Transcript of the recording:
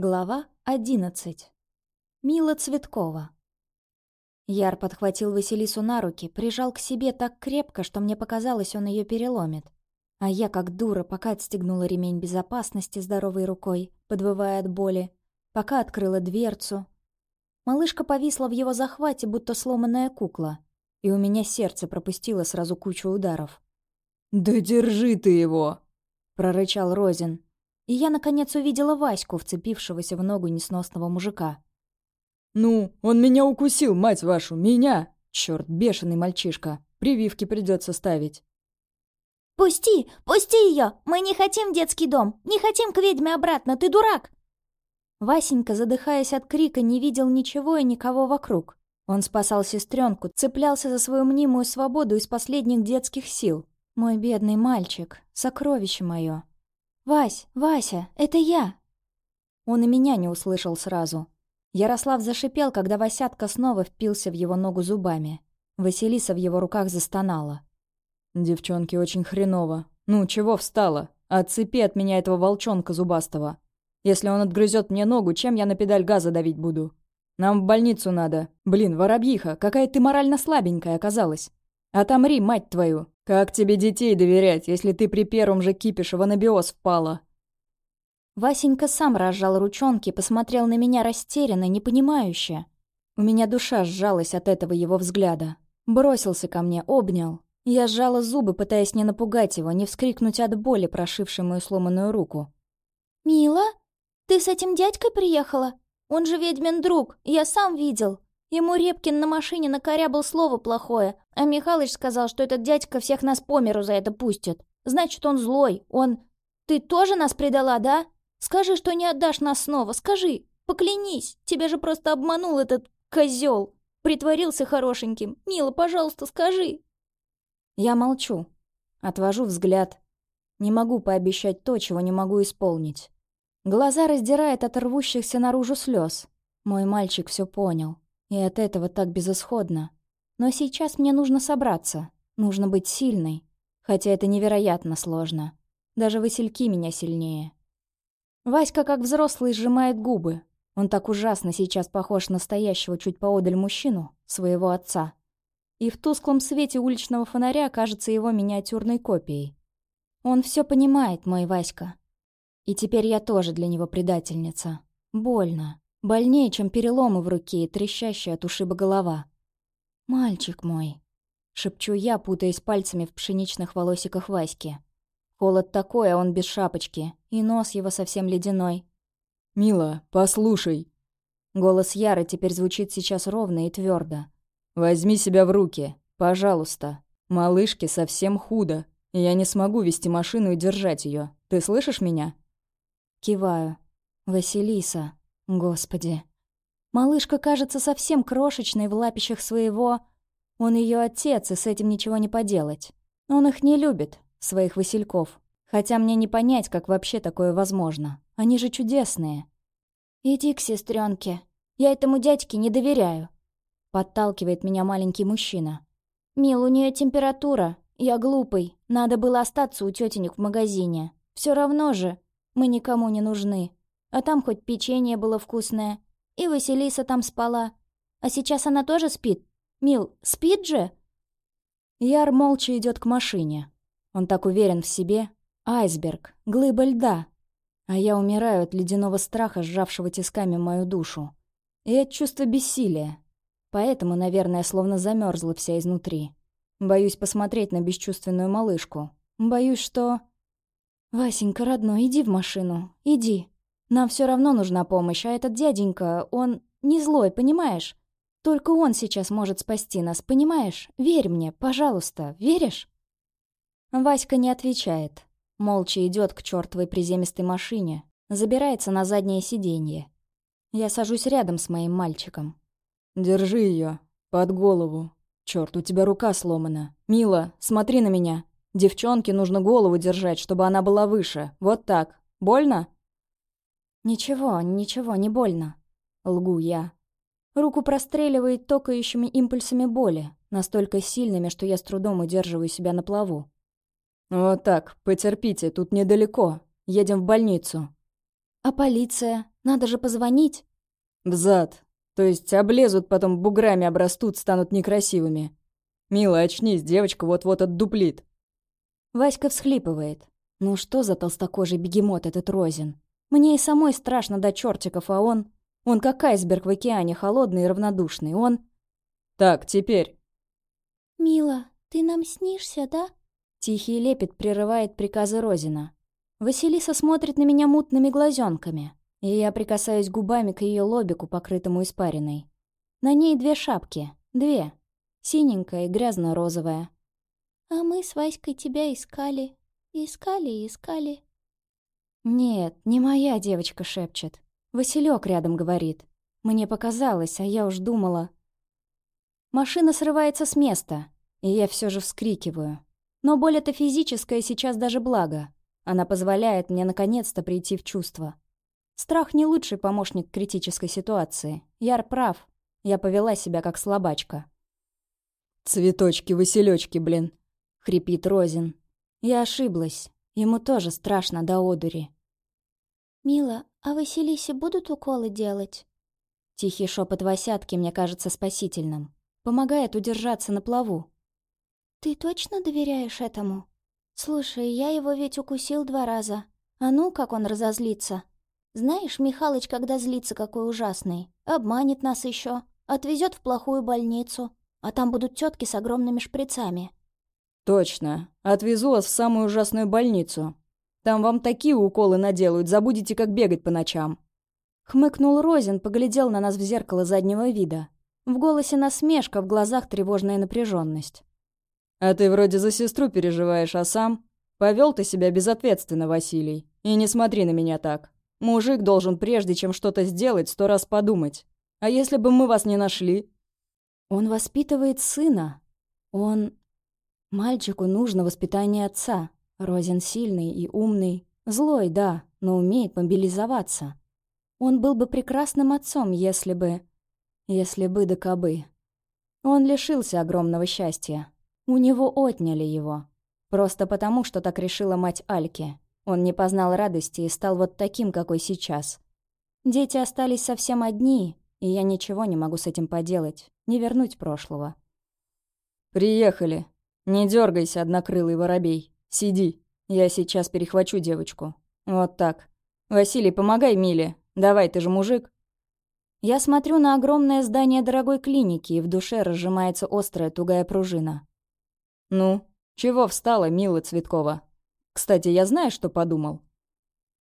Глава 11. Мила Цветкова. Яр подхватил Василису на руки, прижал к себе так крепко, что мне показалось, он ее переломит. А я, как дура, пока отстегнула ремень безопасности здоровой рукой, подвывая от боли, пока открыла дверцу. Малышка повисла в его захвате, будто сломанная кукла, и у меня сердце пропустило сразу кучу ударов. «Да держи ты его!» — прорычал Розин, и я, наконец, увидела Ваську, вцепившегося в ногу несносного мужика. «Ну, он меня укусил, мать вашу, меня! Черт, бешеный мальчишка! Прививки придется ставить!» «Пусти! Пусти ее! Мы не хотим детский дом! Не хотим к ведьме обратно! Ты дурак!» Васенька, задыхаясь от крика, не видел ничего и никого вокруг. Он спасал сестренку, цеплялся за свою мнимую свободу из последних детских сил. Мой бедный мальчик, сокровище мое. «Вась, Вася, это я!» Он и меня не услышал сразу. Ярослав зашипел, когда Васятка снова впился в его ногу зубами. Василиса в его руках застонала. «Девчонке очень хреново. Ну, чего встала? Отцепи от меня этого волчонка зубастого. Если он отгрызет мне ногу, чем я на педаль газа давить буду? Нам в больницу надо. Блин, воробьиха, какая ты морально слабенькая оказалась. Отомри, мать твою. «Как тебе детей доверять, если ты при первом же кипише в анабиоз впала?» Васенька сам разжал ручонки, посмотрел на меня растерянно, непонимающе. У меня душа сжалась от этого его взгляда. Бросился ко мне, обнял. Я сжала зубы, пытаясь не напугать его, не вскрикнуть от боли, прошившей мою сломанную руку. «Мила, ты с этим дядькой приехала? Он же ведьмин друг, я сам видел». Ему Репкин на машине накорябал слово плохое, а Михалыч сказал, что этот дядька всех нас по миру за это пустит. Значит, он злой, он... Ты тоже нас предала, да? Скажи, что не отдашь нас снова, скажи. Поклянись, тебя же просто обманул этот козел. Притворился хорошеньким. Мила, пожалуйста, скажи. Я молчу. Отвожу взгляд. Не могу пообещать то, чего не могу исполнить. Глаза раздирает от рвущихся наружу слез. Мой мальчик все понял. И от этого так безысходно. Но сейчас мне нужно собраться. Нужно быть сильной. Хотя это невероятно сложно. Даже васильки меня сильнее. Васька, как взрослый, сжимает губы. Он так ужасно сейчас похож на стоящего чуть поодаль мужчину, своего отца. И в тусклом свете уличного фонаря кажется его миниатюрной копией. Он все понимает, мой Васька. И теперь я тоже для него предательница. Больно. Больнее, чем переломы в руке и трещащая от ушиба голова. «Мальчик мой», — шепчу я, путаясь пальцами в пшеничных волосиках Васьки. Холод такой, а он без шапочки, и нос его совсем ледяной. «Мила, послушай!» Голос Яры теперь звучит сейчас ровно и твердо. «Возьми себя в руки, пожалуйста. Малышке совсем худо, и я не смогу вести машину и держать ее. Ты слышишь меня?» Киваю. «Василиса». Господи. Малышка кажется совсем крошечной в лапищах своего... Он ее отец, и с этим ничего не поделать. Он их не любит, своих васильков. Хотя мне не понять, как вообще такое возможно. Они же чудесные. «Иди к сестренке. Я этому дядьке не доверяю», — подталкивает меня маленький мужчина. «Мил, у нее температура. Я глупый. Надо было остаться у тетенек в магазине. Все равно же. Мы никому не нужны. А там хоть печенье было вкусное. И Василиса там спала. А сейчас она тоже спит? Мил, спит же?» Яр молча идет к машине. Он так уверен в себе. Айсберг, глыба льда. А я умираю от ледяного страха, сжавшего тисками мою душу. И от чувства бессилия. Поэтому, наверное, словно замерзла вся изнутри. Боюсь посмотреть на бесчувственную малышку. Боюсь, что... «Васенька, родной, иди в машину. Иди. Нам все равно нужна помощь, а этот дяденька, он не злой, понимаешь? Только он сейчас может спасти нас, понимаешь? Верь мне, пожалуйста, веришь?» Васька не отвечает. Молча идет к чертовой приземистой машине, забирается на заднее сиденье. Я сажусь рядом с моим мальчиком. «Держи ее под голову. Черт, у тебя рука сломана. Мила, смотри на меня. Девчонке нужно голову держать, чтобы она была выше. Вот так. Больно?» «Ничего, ничего, не больно», — лгу я. Руку простреливает токающими импульсами боли, настолько сильными, что я с трудом удерживаю себя на плаву. «Вот так, потерпите, тут недалеко. Едем в больницу». А полиция? Надо же позвонить. Взад. То есть облезут, потом буграми обрастут, станут некрасивыми. Мила, очнись, девочка вот-вот отдуплит. Васька всхлипывает. Ну что за толстокожий бегемот этот Розин? Мне и самой страшно до чертиков, а он... Он как айсберг в океане, холодный и равнодушный. Он... Так, теперь. «Мила, ты нам снишься, да?» Тихий лепет прерывает приказы Розина. Василиса смотрит на меня мутными глазенками, и я прикасаюсь губами к ее лобику, покрытому испариной. На ней две шапки. Две. Синенькая и грязно-розовая. «А мы с Васькой тебя искали. Искали и искали». «Нет, не моя девочка шепчет. Василек рядом говорит. Мне показалось, а я уж думала...» Машина срывается с места, и я все же вскрикиваю. Но боль это физическая сейчас даже благо. Она позволяет мне наконец-то прийти в чувство. Страх не лучший помощник критической ситуации. Яр прав. Я повела себя как слабачка. «Цветочки, василечки, блин!» — хрипит Розин. Я ошиблась. Ему тоже страшно до одури. «Мила, а Василисе будут уколы делать?» Тихий шепот Васятки мне кажется спасительным. Помогает удержаться на плаву. «Ты точно доверяешь этому? Слушай, я его ведь укусил два раза. А ну, как он разозлится. Знаешь, Михалыч, когда злится, какой ужасный. Обманет нас еще, отвезет в плохую больницу, а там будут тетки с огромными шприцами». «Точно. Отвезу вас в самую ужасную больницу. Там вам такие уколы наделают, забудете, как бегать по ночам». Хмыкнул Розин, поглядел на нас в зеркало заднего вида. В голосе насмешка, в глазах тревожная напряженность. А ты вроде за сестру переживаешь, а сам? Повел ты себя безответственно, Василий. И не смотри на меня так. Мужик должен, прежде чем что-то сделать, сто раз подумать. А если бы мы вас не нашли? Он воспитывает сына. Он... Мальчику нужно воспитание отца. Розин сильный и умный. Злой, да, но умеет мобилизоваться. Он был бы прекрасным отцом, если бы... Если бы да кабы. Он лишился огромного счастья. У него отняли его. Просто потому, что так решила мать Альки. Он не познал радости и стал вот таким, какой сейчас. Дети остались совсем одни, и я ничего не могу с этим поделать, не вернуть прошлого. «Приехали. Не дергайся, однокрылый воробей. Сиди. Я сейчас перехвачу девочку. Вот так. Василий, помогай Миле. Давай, ты же мужик». Я смотрю на огромное здание дорогой клиники, и в душе разжимается острая тугая пружина. «Ну, чего встала, Мила Цветкова? Кстати, я знаю, что подумал.